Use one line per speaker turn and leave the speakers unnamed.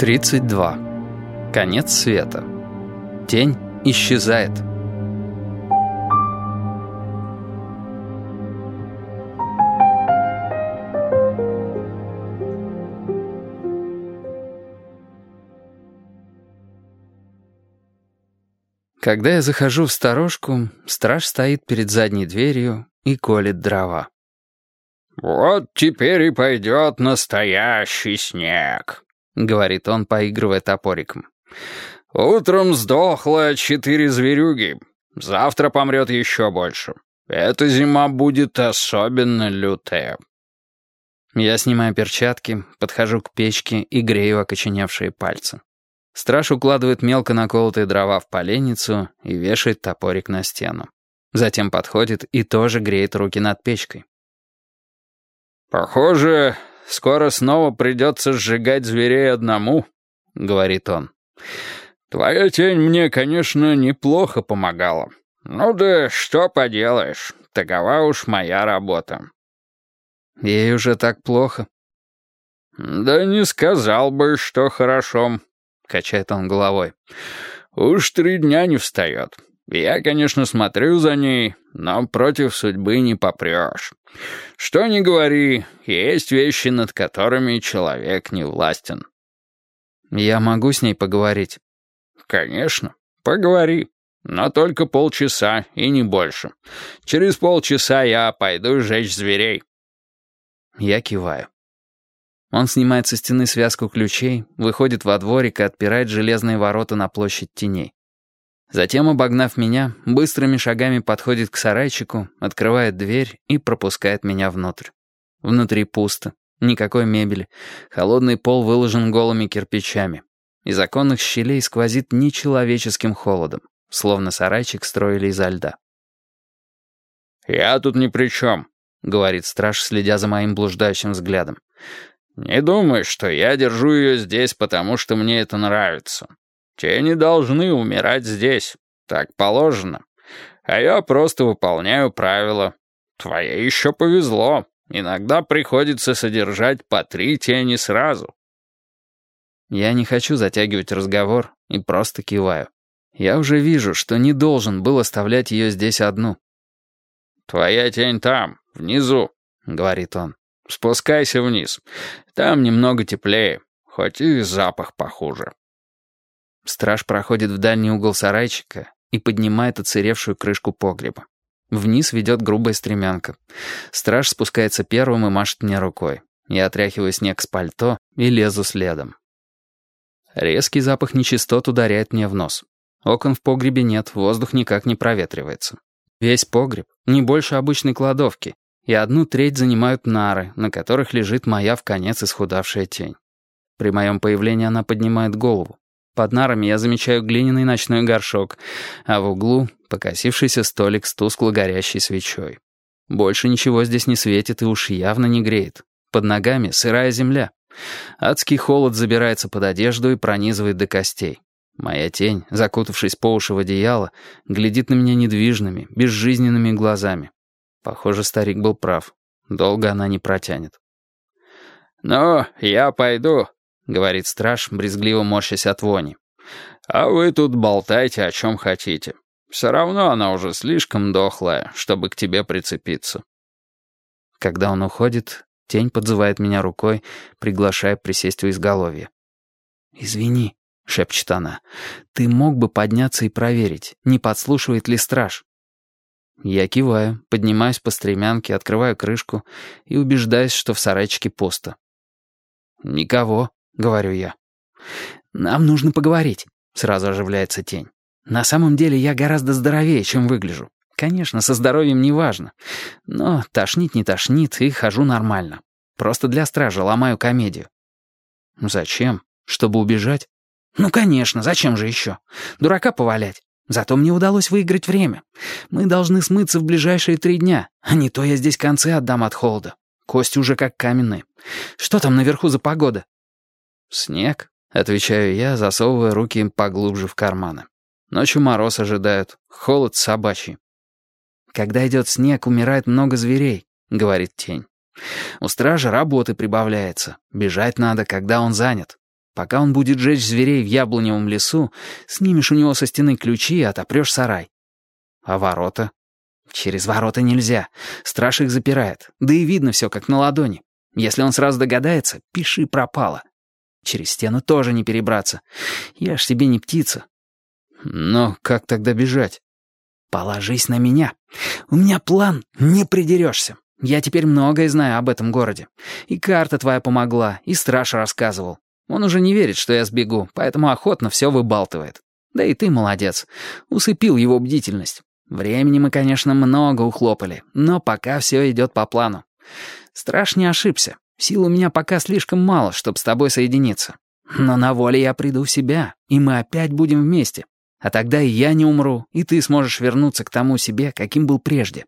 32. Конец света. Тень исчезает. Когда я захожу в сторожку, страж стоит перед задней дверью и колет дрова.
«Вот теперь и пойдет настоящий снег», — говорит он, поигрывая топориком. «Утром сдохло четыре зверюги. Завтра помрет еще больше. Эта зима будет особенно лютая».
Я снимаю перчатки, подхожу к печке и грею окоченевшие пальцы. Страж укладывает мелко наколотые дрова в поленницу и вешает топорик на стену. Затем подходит и тоже греет руки над печкой.
«Похоже, скоро снова придется сжигать зверей одному», — говорит он. «Твоя тень мне, конечно, неплохо помогала. Ну да что поделаешь, такова уж моя работа».
«Ей уже так плохо».
«Да не сказал бы, что хорошо», — качает он головой. «Уж три дня не встает. Я, конечно, смотрю за ней, но против судьбы не попрешь. Что ни говори, есть вещи, над которыми человек не властен.
Я могу с ней поговорить?
Конечно, поговори. Но только полчаса и не больше. Через полчаса я пойду жечь зверей.
Я киваю. Он снимает со стены связку ключей, выходит во дворик и отпирает железные ворота на площадь теней. Затем, обогнав меня, быстрыми шагами подходит к сарайчику, открывает дверь и пропускает меня внутрь. Внутри пусто, никакой мебели, холодный пол выложен голыми кирпичами. Из оконных щелей сквозит нечеловеческим холодом, словно сарайчик строили изо льда.
«Я тут ни при чем», — говорит страж, следя за моим блуждающим взглядом. «Не думай, что я держу ее здесь, потому что мне это нравится. Те не должны умирать здесь. Так положено. А я просто выполняю правила. Твоей еще повезло. Иногда приходится содержать по три тени сразу.
Я не хочу затягивать разговор и просто киваю. Я уже вижу, что не должен был оставлять ее здесь одну.
«Твоя тень там, внизу», — говорит он. «Спускайся вниз. Там немного теплее, хоть и запах похуже».
Страж проходит в дальний угол сарайчика и поднимает оцаревшую крышку погреба. Вниз ведет грубая стремянка. Страж спускается первым и машет мне рукой. Я отряхиваю снег с пальто и лезу следом. Резкий запах нечистот ударяет мне в нос. Окон в погребе нет, воздух никак не проветривается. Весь погреб не больше обычной кладовки, и одну треть занимают нары, на которых лежит моя в конец исхудавшая тень. При моем появлении она поднимает голову. Под нарами я замечаю глиняный ночной горшок, а в углу — покосившийся столик с тускло горящей свечой. Больше ничего здесь не светит и уж явно не греет. Под ногами сырая земля. Адский холод забирается под одежду и пронизывает до костей. Моя тень, закутавшись по уши в одеяло, глядит на меня недвижными, безжизненными глазами. Похоже, старик был прав. Долго она не протянет.
«Ну, я пойду», говорит страж, брезгливо морщась от вони. «А вы тут болтайте о чем хотите. Все равно она уже слишком дохлая, чтобы к тебе прицепиться».
Когда он уходит, тень подзывает меня рукой, приглашая присесть у изголовья. «Извини», — шепчет она, — «ты мог бы подняться и проверить, не подслушивает ли страж». Я киваю, поднимаюсь по стремянке, открываю крышку и убеждаюсь, что в сарайчике пусто. «Никого», — говорю я. «Нам нужно поговорить», — сразу оживляется тень. «На самом деле я гораздо здоровее, чем выгляжу. Конечно, со здоровьем не важно. Но тошнит не тошнит, и хожу нормально. Просто для стража ломаю комедию». «Зачем? Чтобы убежать?» «Ну, конечно, зачем же еще? Дурака повалять. Зато мне удалось выиграть время. Мы должны смыться в ближайшие три дня, а не то я здесь концы отдам от холода. Кости уже как каменные. Что там наверху за погода?» «Снег», — отвечаю я, засовывая руки поглубже в карманы. «Ночью мороз ожидают, холод собачий». «Когда идет снег, умирает много зверей», — говорит тень. «У стража работы прибавляется. Бежать надо, когда он занят. Пока он будет жечь зверей в яблоневом лесу, снимешь у него со стены ключи и отопрешь сарай. А ворота? Через ворота нельзя. Страж их запирает. Да и видно все как на ладони. Если он сразу догадается, пиши пропало. Через стену тоже не перебраться. Я ж тебе не птица. Но как тогда бежать? Положись на меня. У меня план, не придерешься. Я теперь многое знаю об этом городе. И карта твоя помогла, и страж рассказывал. Он уже не верит, что я сбегу, поэтому охотно все выбалтывает. Да и ты молодец. Усыпил его бдительность. Времени мы, конечно, много ухлопали, но пока все идет по плану. Страж не ошибся. Сил у меня пока слишком мало, чтобы с тобой соединиться. Но на воле я приду в себя, и мы опять будем вместе. А тогда и я не умру, и ты сможешь вернуться к тому себе, каким был прежде.